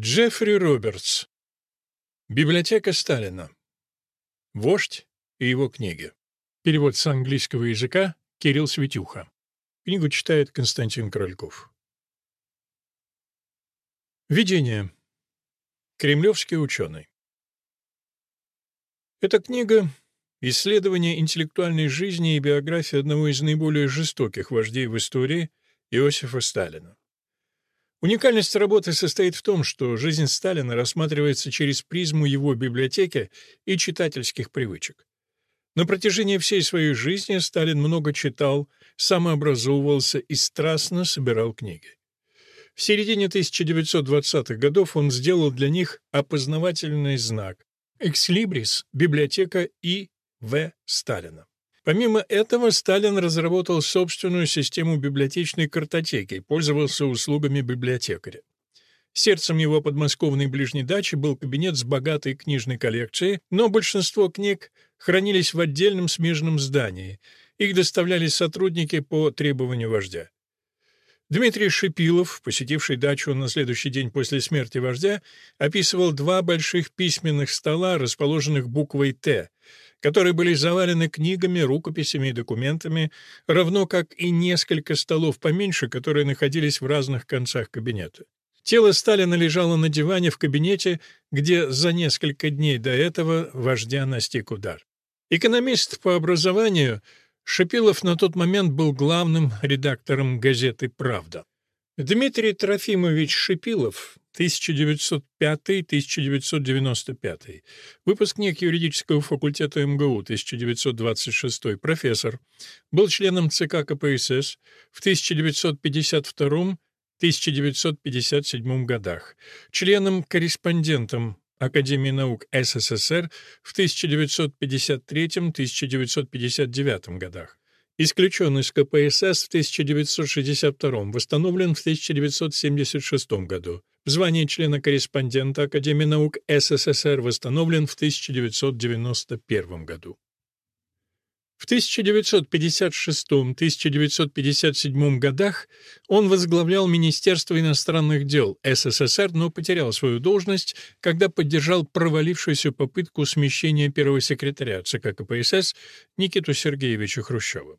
Джеффри Робертс. Библиотека Сталина. Вождь и его книги. Перевод с английского языка Кирилл Светюха. Книгу читает Константин Корольков. Введение. Кремлевский ученый. Эта книга — исследование интеллектуальной жизни и биографии одного из наиболее жестоких вождей в истории — Иосифа Сталина. Уникальность работы состоит в том, что жизнь Сталина рассматривается через призму его библиотеки и читательских привычек. На протяжении всей своей жизни Сталин много читал, самообразовывался и страстно собирал книги. В середине 1920-х годов он сделал для них опознавательный знак «Экслибрис. Библиотека И. В. Сталина». Помимо этого, Сталин разработал собственную систему библиотечной картотеки и пользовался услугами библиотекаря. Сердцем его подмосковной ближней дачи был кабинет с богатой книжной коллекцией, но большинство книг хранились в отдельном смежном здании. Их доставляли сотрудники по требованию вождя. Дмитрий Шипилов, посетивший дачу на следующий день после смерти вождя, описывал два больших письменных стола, расположенных буквой «Т», которые были завалены книгами, рукописями и документами, равно как и несколько столов поменьше, которые находились в разных концах кабинета. Тело Сталина лежало на диване в кабинете, где за несколько дней до этого вождя настиг удар. Экономист по образованию, Шипилов на тот момент был главным редактором газеты «Правда». Дмитрий Трофимович Шипилов 1905-1995. Выпускник юридического факультета МГУ 1926, профессор. Был членом ЦК КПСС в 1952-1957 годах, членом-корреспондентом Академии наук СССР в 1953-1959 годах. Исключен из КПСС в 1962, восстановлен в 1976 году. В звании члена-корреспондента Академии наук СССР восстановлен в 1991 году. В 1956-1957 годах он возглавлял Министерство иностранных дел СССР, но потерял свою должность, когда поддержал провалившуюся попытку смещения первого секретаря ЦК КПСС Никиту Сергеевича Хрущева.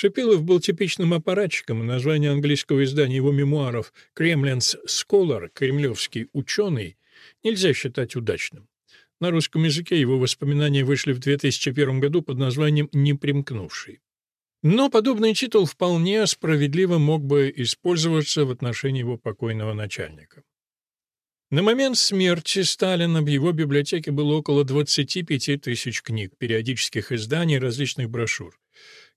Шепилов был типичным аппаратчиком, название английского издания его мемуаров «Kremlin's Scholar» — «Кремлевский ученый» — нельзя считать удачным. На русском языке его воспоминания вышли в 2001 году под названием «Непримкнувший». Но подобный титул вполне справедливо мог бы использоваться в отношении его покойного начальника. На момент смерти Сталина в его библиотеке было около 25 тысяч книг, периодических изданий различных брошюр.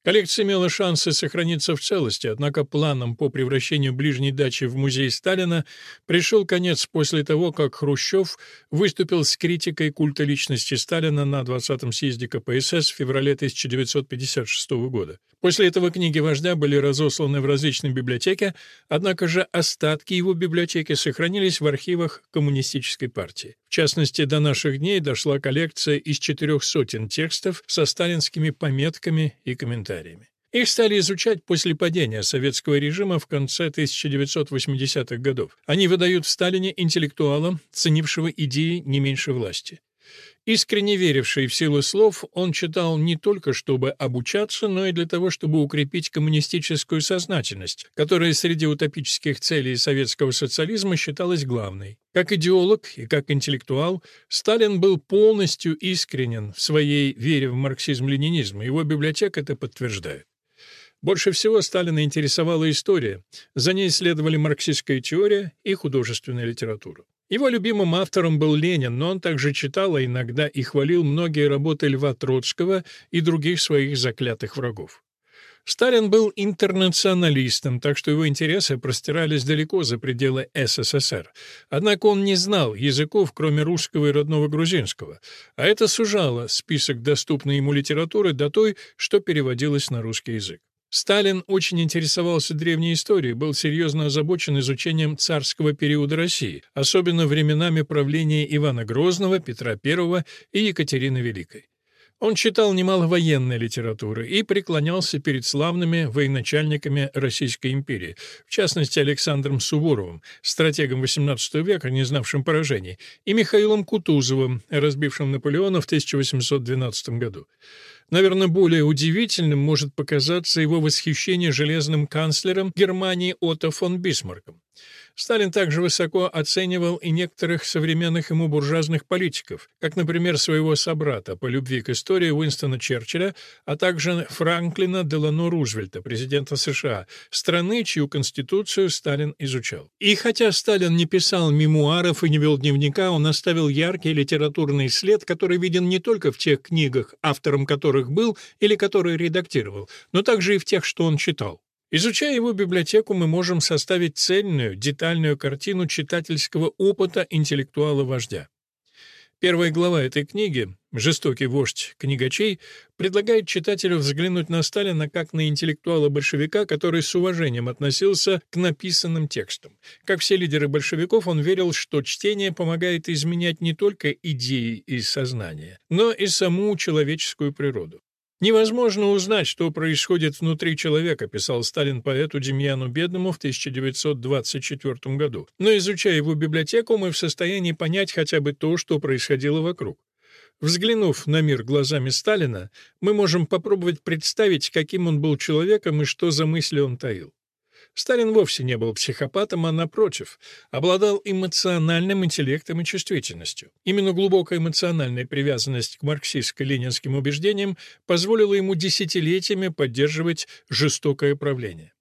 Коллекция имела шансы сохраниться в целости, однако планам по превращению ближней дачи в музей Сталина пришел конец после того, как Хрущев выступил с критикой культа личности Сталина на 20-м съезде КПСС в феврале 1956 года. После этого книги вождя были разосланы в различные библиотеки, однако же остатки его библиотеки сохранились в архивах Коммунистической партии. В частности, до наших дней дошла коллекция из четырех сотен текстов со сталинскими пометками и комментариями. Их стали изучать после падения советского режима в конце 1980-х годов. Они выдают в Сталине интеллектуала, ценившего идеи не меньше власти. Искренне веривший в силу слов, он читал не только чтобы обучаться, но и для того, чтобы укрепить коммунистическую сознательность, которая среди утопических целей советского социализма считалась главной. Как идеолог и как интеллектуал, Сталин был полностью искренен в своей вере в марксизм-ленинизм, его библиотека это подтверждает. Больше всего Сталина интересовала история, за ней следовали марксистская теория и художественная литература. Его любимым автором был Ленин, но он также читал, а иногда и хвалил многие работы Льва Троцкого и других своих заклятых врагов. Сталин был интернационалистом, так что его интересы простирались далеко за пределы СССР. Однако он не знал языков, кроме русского и родного грузинского, а это сужало список доступной ему литературы до той, что переводилось на русский язык. Сталин очень интересовался древней историей, был серьезно озабочен изучением царского периода России, особенно временами правления Ивана Грозного, Петра I и Екатерины Великой. Он читал немало военной литературы и преклонялся перед славными военачальниками Российской империи, в частности Александром Суворовым, стратегом XVIII века, не знавшим поражений, и Михаилом Кутузовым, разбившим Наполеона в 1812 году. Наверное, более удивительным может показаться его восхищение железным канцлером Германии Отто фон Бисмарком. Сталин также высоко оценивал и некоторых современных ему буржуазных политиков, как, например, своего собрата по любви к истории Уинстона Черчилля, а также Франклина Делано Рузвельта, президента США, страны, чью конституцию Сталин изучал. И хотя Сталин не писал мемуаров и не вел дневника, он оставил яркий литературный след, который виден не только в тех книгах, автором которых был или которые редактировал, но также и в тех, что он читал. Изучая его библиотеку, мы можем составить цельную, детальную картину читательского опыта интеллектуала-вождя. Первая глава этой книги «Жестокий вождь книгачей» предлагает читателю взглянуть на Сталина как на интеллектуала-большевика, который с уважением относился к написанным текстам. Как все лидеры большевиков, он верил, что чтение помогает изменять не только идеи и сознание, но и саму человеческую природу. «Невозможно узнать, что происходит внутри человека», писал Сталин поэту Демьяну Бедному в 1924 году. «Но изучая его библиотеку, мы в состоянии понять хотя бы то, что происходило вокруг. Взглянув на мир глазами Сталина, мы можем попробовать представить, каким он был человеком и что за мысли он таил. Сталин вовсе не был психопатом, а, напротив, обладал эмоциональным интеллектом и чувствительностью. Именно глубокая эмоциональная привязанность к марксистско-ленинским убеждениям позволила ему десятилетиями поддерживать жестокое правление.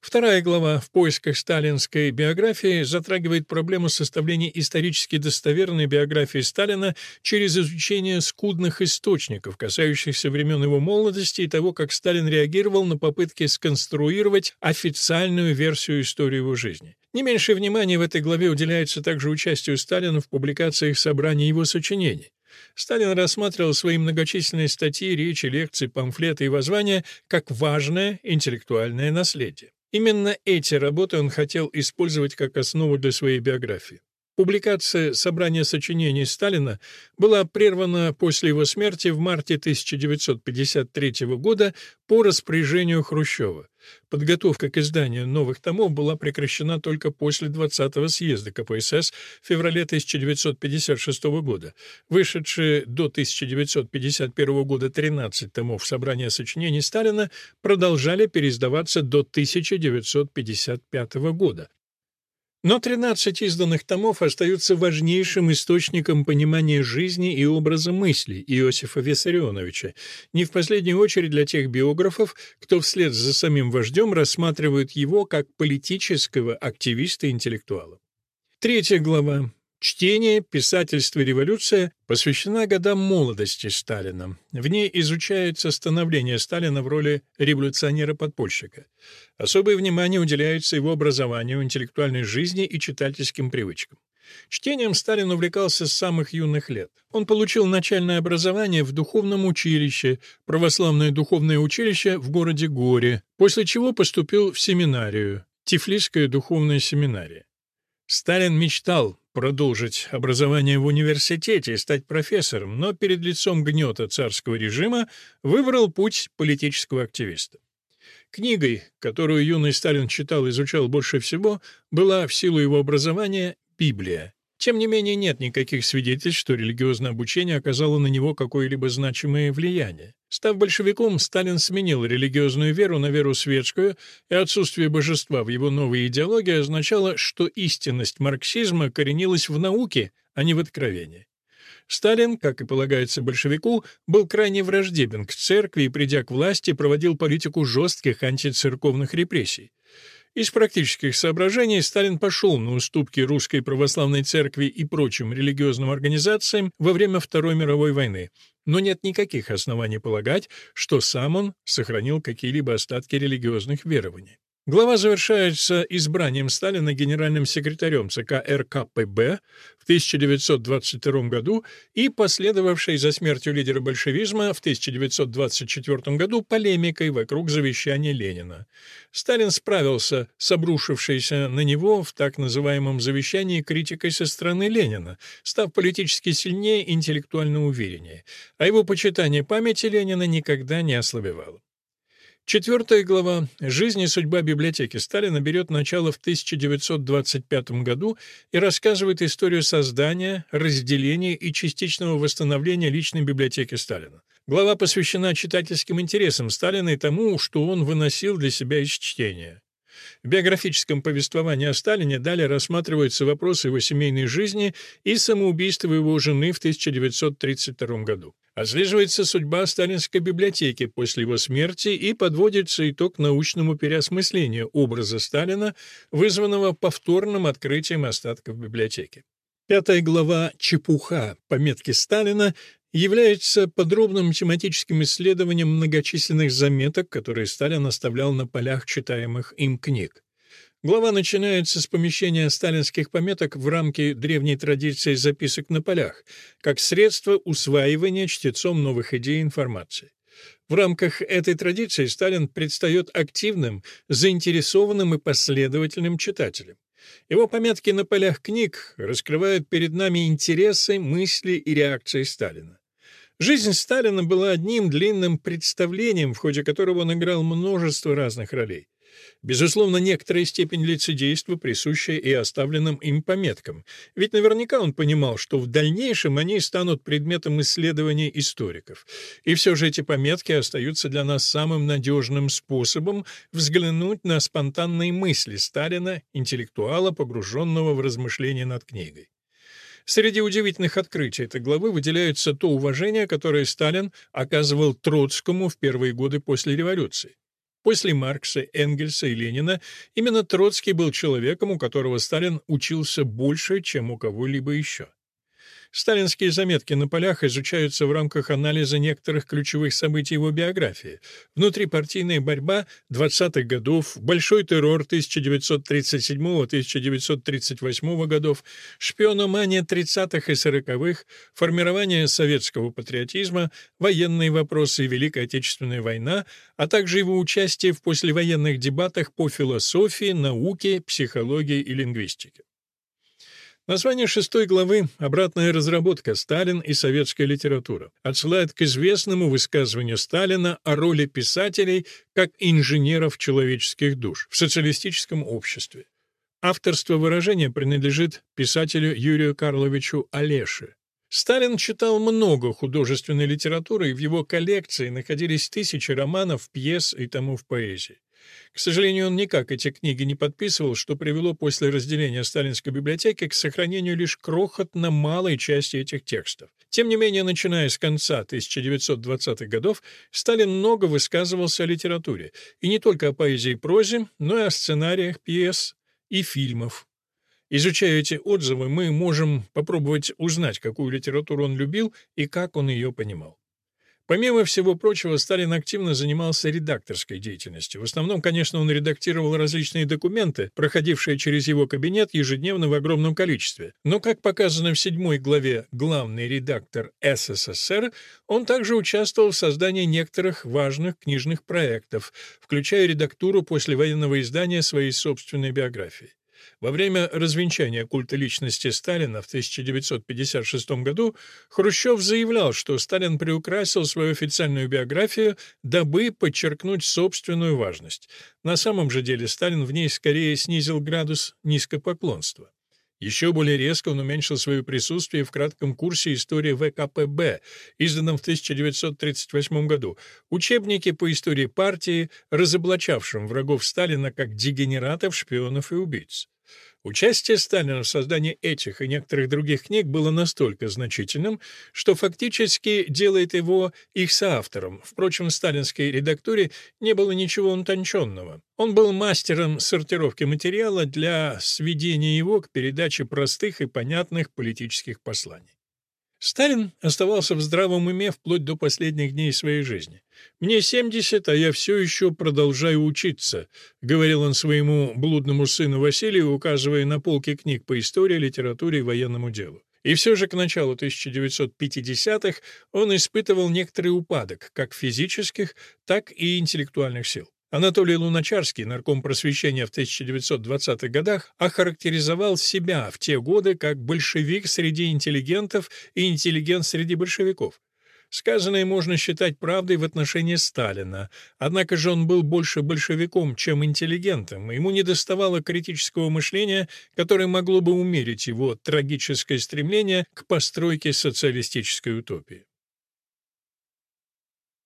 Вторая глава в поисках сталинской биографии затрагивает проблему составления исторически достоверной биографии Сталина через изучение скудных источников, касающихся времен его молодости и того, как Сталин реагировал на попытки сконструировать официальную версию истории его жизни. Не меньшее внимание в этой главе уделяется также участию Сталина в публикациях собраний его сочинений. Сталин рассматривал свои многочисленные статьи, речи, лекции, памфлеты и воззвания как важное интеллектуальное наследие. Именно эти работы он хотел использовать как основу для своей биографии. Публикация собрания сочинений Сталина была прервана после его смерти в марте 1953 года по распоряжению Хрущева. Подготовка к изданию новых томов была прекращена только после 20-го съезда КПСС в феврале 1956 года. Вышедшие до 1951 года 13 томов собрания сочинений Сталина продолжали переиздаваться до 1955 года. Но 13 изданных томов остаются важнейшим источником понимания жизни и образа мысли Иосифа Виссарионовича, не в последнюю очередь для тех биографов, кто вслед за самим вождем рассматривают его как политического активиста-интеллектуала. Третья глава Чтение, писательство и революция посвящена годам молодости Сталина. В ней изучается становление Сталина в роли революционера-подпольщика. Особое внимание уделяется его образованию, интеллектуальной жизни и читательским привычкам. Чтением Сталин увлекался с самых юных лет. Он получил начальное образование в духовном училище, православное духовное училище в городе Горе, после чего поступил в семинарию, Тифлисская духовная семинария. Сталин мечтал продолжить образование в университете и стать профессором, но перед лицом гнета царского режима выбрал путь политического активиста. Книгой, которую юный Сталин читал и изучал больше всего, была в силу его образования Библия. Тем не менее, нет никаких свидетельств, что религиозное обучение оказало на него какое-либо значимое влияние. Став большевиком, Сталин сменил религиозную веру на веру светскую, и отсутствие божества в его новой идеологии означало, что истинность марксизма коренилась в науке, а не в откровении. Сталин, как и полагается большевику, был крайне враждебен к церкви и, придя к власти, проводил политику жестких антицерковных репрессий. Из практических соображений Сталин пошел на уступки русской православной церкви и прочим религиозным организациям во время Второй мировой войны, но нет никаких оснований полагать, что сам он сохранил какие-либо остатки религиозных верований. Глава завершается избранием Сталина генеральным секретарем ЦК РКПБ в 1922 году и последовавшей за смертью лидера большевизма в 1924 году полемикой вокруг завещания Ленина. Сталин справился с обрушившейся на него в так называемом завещании критикой со стороны Ленина, став политически сильнее интеллектуально увереннее, а его почитание памяти Ленина никогда не ослабевало. Четвертая глава «Жизнь и судьба библиотеки Сталина» берет начало в 1925 году и рассказывает историю создания, разделения и частичного восстановления личной библиотеки Сталина. Глава посвящена читательским интересам Сталина и тому, что он выносил для себя из чтения. В биографическом повествовании о Сталине далее рассматриваются вопросы его семейной жизни и самоубийства его жены в 1932 году. Отслеживается судьба сталинской библиотеки после его смерти и подводится итог научному переосмыслению образа Сталина, вызванного повторным открытием остатков библиотеки. Пятая глава «Чепуха. Пометки Сталина» является подробным тематическим исследованием многочисленных заметок, которые Сталин оставлял на полях читаемых им книг. Глава начинается с помещения сталинских пометок в рамки древней традиции записок на полях, как средство усваивания чтецом новых идей и информации. В рамках этой традиции Сталин предстает активным, заинтересованным и последовательным читателем. Его пометки на полях книг раскрывают перед нами интересы, мысли и реакции Сталина. Жизнь Сталина была одним длинным представлением, в ходе которого он играл множество разных ролей. Безусловно, некоторая степень лицедейства присуща и оставленным им пометкам, ведь наверняка он понимал, что в дальнейшем они станут предметом исследований историков. И все же эти пометки остаются для нас самым надежным способом взглянуть на спонтанные мысли Сталина, интеллектуала, погруженного в размышления над книгой. Среди удивительных открытий этой главы выделяется то уважение, которое Сталин оказывал Троцкому в первые годы после революции. После Маркса, Энгельса и Ленина именно Троцкий был человеком, у которого Сталин учился больше, чем у кого-либо еще. Сталинские заметки на полях изучаются в рамках анализа некоторых ключевых событий его биографии. Внутрипартийная борьба 20-х годов, большой террор 1937-1938 годов, шпиономания 30-х и 40-х, формирование советского патриотизма, военные вопросы и Великая Отечественная война, а также его участие в послевоенных дебатах по философии, науке, психологии и лингвистике. Название шестой главы «Обратная разработка. Сталин и советская литература» отсылает к известному высказыванию Сталина о роли писателей как инженеров человеческих душ в социалистическом обществе. Авторство выражения принадлежит писателю Юрию Карловичу Олеше. Сталин читал много художественной литературы, и в его коллекции находились тысячи романов, пьес и тому в поэзии. К сожалению, он никак эти книги не подписывал, что привело после разделения сталинской библиотеки к сохранению лишь крохотно малой части этих текстов. Тем не менее, начиная с конца 1920-х годов, Сталин много высказывался о литературе, и не только о поэзии и прозе, но и о сценариях пьес и фильмов. Изучая эти отзывы, мы можем попробовать узнать, какую литературу он любил и как он ее понимал. Помимо всего прочего, Сталин активно занимался редакторской деятельностью. В основном, конечно, он редактировал различные документы, проходившие через его кабинет ежедневно в огромном количестве. Но, как показано в седьмой главе «Главный редактор СССР», он также участвовал в создании некоторых важных книжных проектов, включая редактуру послевоенного издания своей собственной биографии. Во время развенчания культа личности Сталина в 1956 году Хрущев заявлял, что Сталин приукрасил свою официальную биографию, дабы подчеркнуть собственную важность. На самом же деле Сталин в ней скорее снизил градус низкопоклонства. Еще более резко он уменьшил свое присутствие в кратком курсе истории ВКПБ, изданном в 1938 году, учебнике по истории партии, разоблачавшем врагов Сталина как дегенератов, шпионов и убийц. Участие Сталина в создании этих и некоторых других книг было настолько значительным, что фактически делает его их соавтором. Впрочем, в сталинской редактуре не было ничего утонченного. Он был мастером сортировки материала для сведения его к передаче простых и понятных политических посланий. Сталин оставался в здравом уме вплоть до последних дней своей жизни. «Мне 70, а я все еще продолжаю учиться», — говорил он своему блудному сыну Василию, указывая на полки книг по истории, литературе и военному делу. И все же к началу 1950-х он испытывал некоторый упадок как физических, так и интеллектуальных сил. Анатолий Луначарский, нарком просвещения в 1920-х годах, охарактеризовал себя в те годы как большевик среди интеллигентов и интеллигент среди большевиков. Сказанное можно считать правдой в отношении Сталина, однако же он был больше большевиком, чем интеллигентом, ему недоставало критического мышления, которое могло бы умерить его трагическое стремление к постройке социалистической утопии.